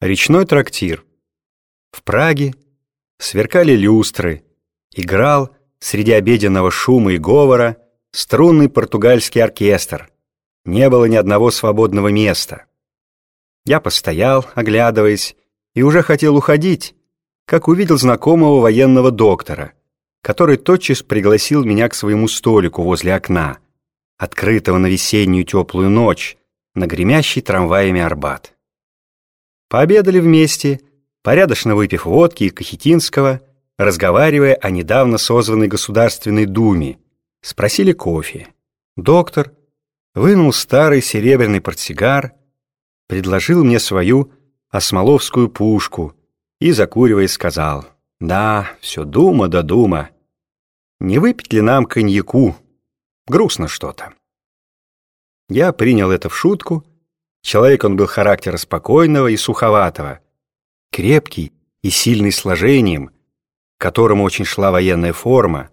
Речной трактир. В Праге сверкали люстры, играл среди обеденного шума и говора струнный португальский оркестр. Не было ни одного свободного места. Я постоял, оглядываясь, и уже хотел уходить, как увидел знакомого военного доктора, который тотчас пригласил меня к своему столику возле окна, открытого на весеннюю теплую ночь, на гремящий трамваями Арбат. Пообедали вместе, порядочно выпив водки и Кахетинского, разговаривая о недавно созванной Государственной Думе, спросили кофе. Доктор вынул старый серебряный портсигар, предложил мне свою осмоловскую пушку и, закуривая, сказал, «Да, все дума да дума. Не выпить ли нам коньяку? Грустно что-то». Я принял это в шутку, Человек он был характера спокойного и суховатого, крепкий и сильный сложением, которому очень шла военная форма,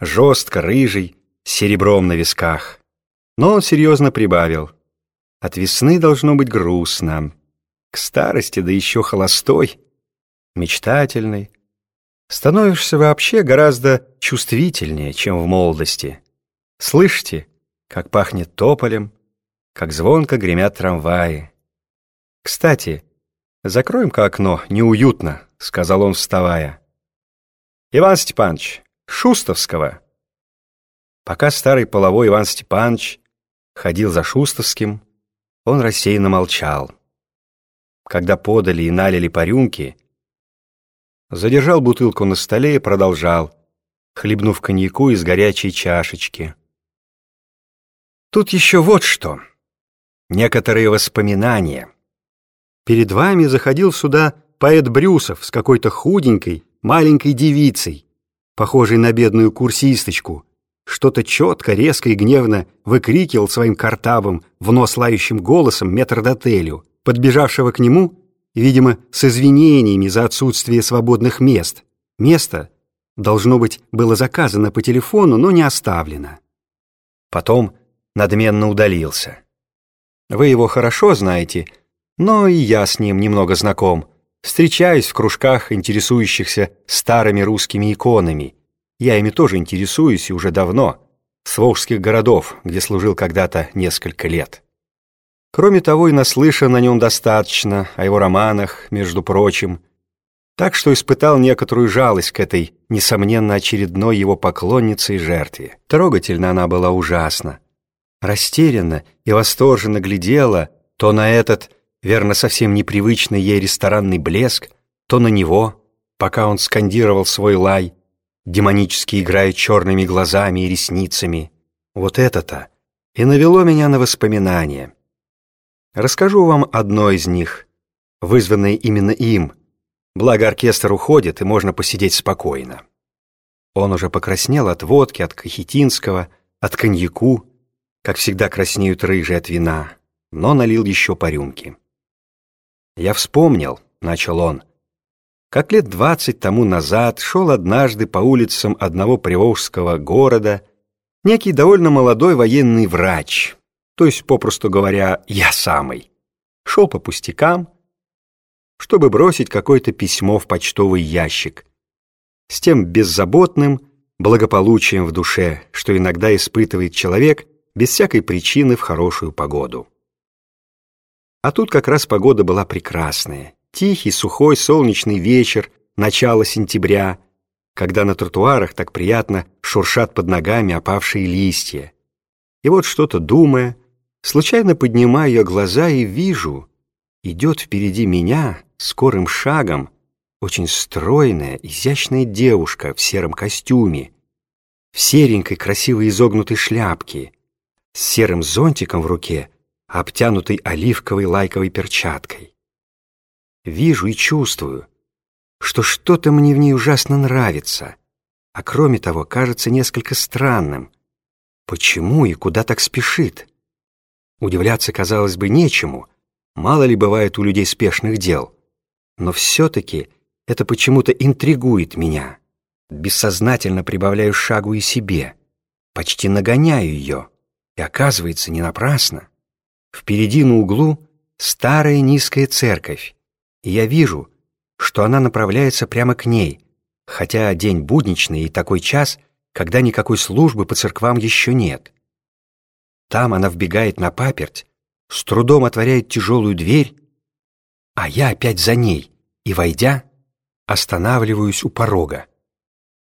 жестко рыжий, с серебром на висках. Но он серьезно прибавил. От весны должно быть грустно. К старости, да еще холостой, мечтательный. Становишься вообще гораздо чувствительнее, чем в молодости. Слышите, как пахнет тополем, как звонко гремят трамваи. «Кстати, закроем-ка окно, неуютно», — сказал он, вставая. «Иван Степанович, Шустовского». Пока старый половой Иван Степанович ходил за Шустовским, он рассеянно молчал. Когда подали и налили по рюмке, задержал бутылку на столе и продолжал, хлебнув коньяку из горячей чашечки. «Тут еще вот что» некоторые воспоминания. Перед вами заходил сюда поэт Брюсов с какой-то худенькой, маленькой девицей, похожей на бедную курсисточку, что-то четко, резко и гневно выкрикивал своим картавым, в нос лающим голосом метрдотелю, подбежавшего к нему, видимо, с извинениями за отсутствие свободных мест. Место, должно быть, было заказано по телефону, но не оставлено. Потом надменно удалился. Вы его хорошо знаете, но и я с ним немного знаком. Встречаюсь в кружках, интересующихся старыми русскими иконами. Я ими тоже интересуюсь и уже давно, с волжских городов, где служил когда-то несколько лет. Кроме того, и наслышан о нем достаточно, о его романах, между прочим, так что испытал некоторую жалость к этой, несомненно, очередной его поклоннице и жертве. Трогательно она была ужасна растерянно и восторженно глядела то на этот, верно, совсем непривычный ей ресторанный блеск, то на него, пока он скандировал свой лай, демонически играя черными глазами и ресницами. Вот это-то и навело меня на воспоминания. Расскажу вам одно из них, вызванное именно им, благо оркестр уходит, и можно посидеть спокойно. Он уже покраснел от водки, от кахетинского, от коньяку, как всегда краснеют рыжие от вина, но налил еще по рюмке. «Я вспомнил», — начал он, — «как лет двадцать тому назад шел однажды по улицам одного приволжского города некий довольно молодой военный врач, то есть, попросту говоря, я самый. Шел по пустякам, чтобы бросить какое-то письмо в почтовый ящик, с тем беззаботным благополучием в душе, что иногда испытывает человек, без всякой причины в хорошую погоду. А тут как раз погода была прекрасная. Тихий, сухой, солнечный вечер, начало сентября, когда на тротуарах так приятно шуршат под ногами опавшие листья. И вот что-то думая, случайно поднимаю я глаза и вижу, идет впереди меня скорым шагом очень стройная, изящная девушка в сером костюме, в серенькой красивой изогнутой шляпке, с серым зонтиком в руке, обтянутой оливковой лайковой перчаткой. Вижу и чувствую, что что-то мне в ней ужасно нравится, а кроме того, кажется несколько странным. Почему и куда так спешит? Удивляться, казалось бы, нечему, мало ли бывает у людей спешных дел. Но все-таки это почему-то интригует меня. Бессознательно прибавляю шагу и себе, почти нагоняю ее. И оказывается, не напрасно. Впереди на углу старая низкая церковь, и я вижу, что она направляется прямо к ней, хотя день будничный и такой час, когда никакой службы по церквам еще нет. Там она вбегает на паперть, с трудом отворяет тяжелую дверь, а я опять за ней и, войдя, останавливаюсь у порога.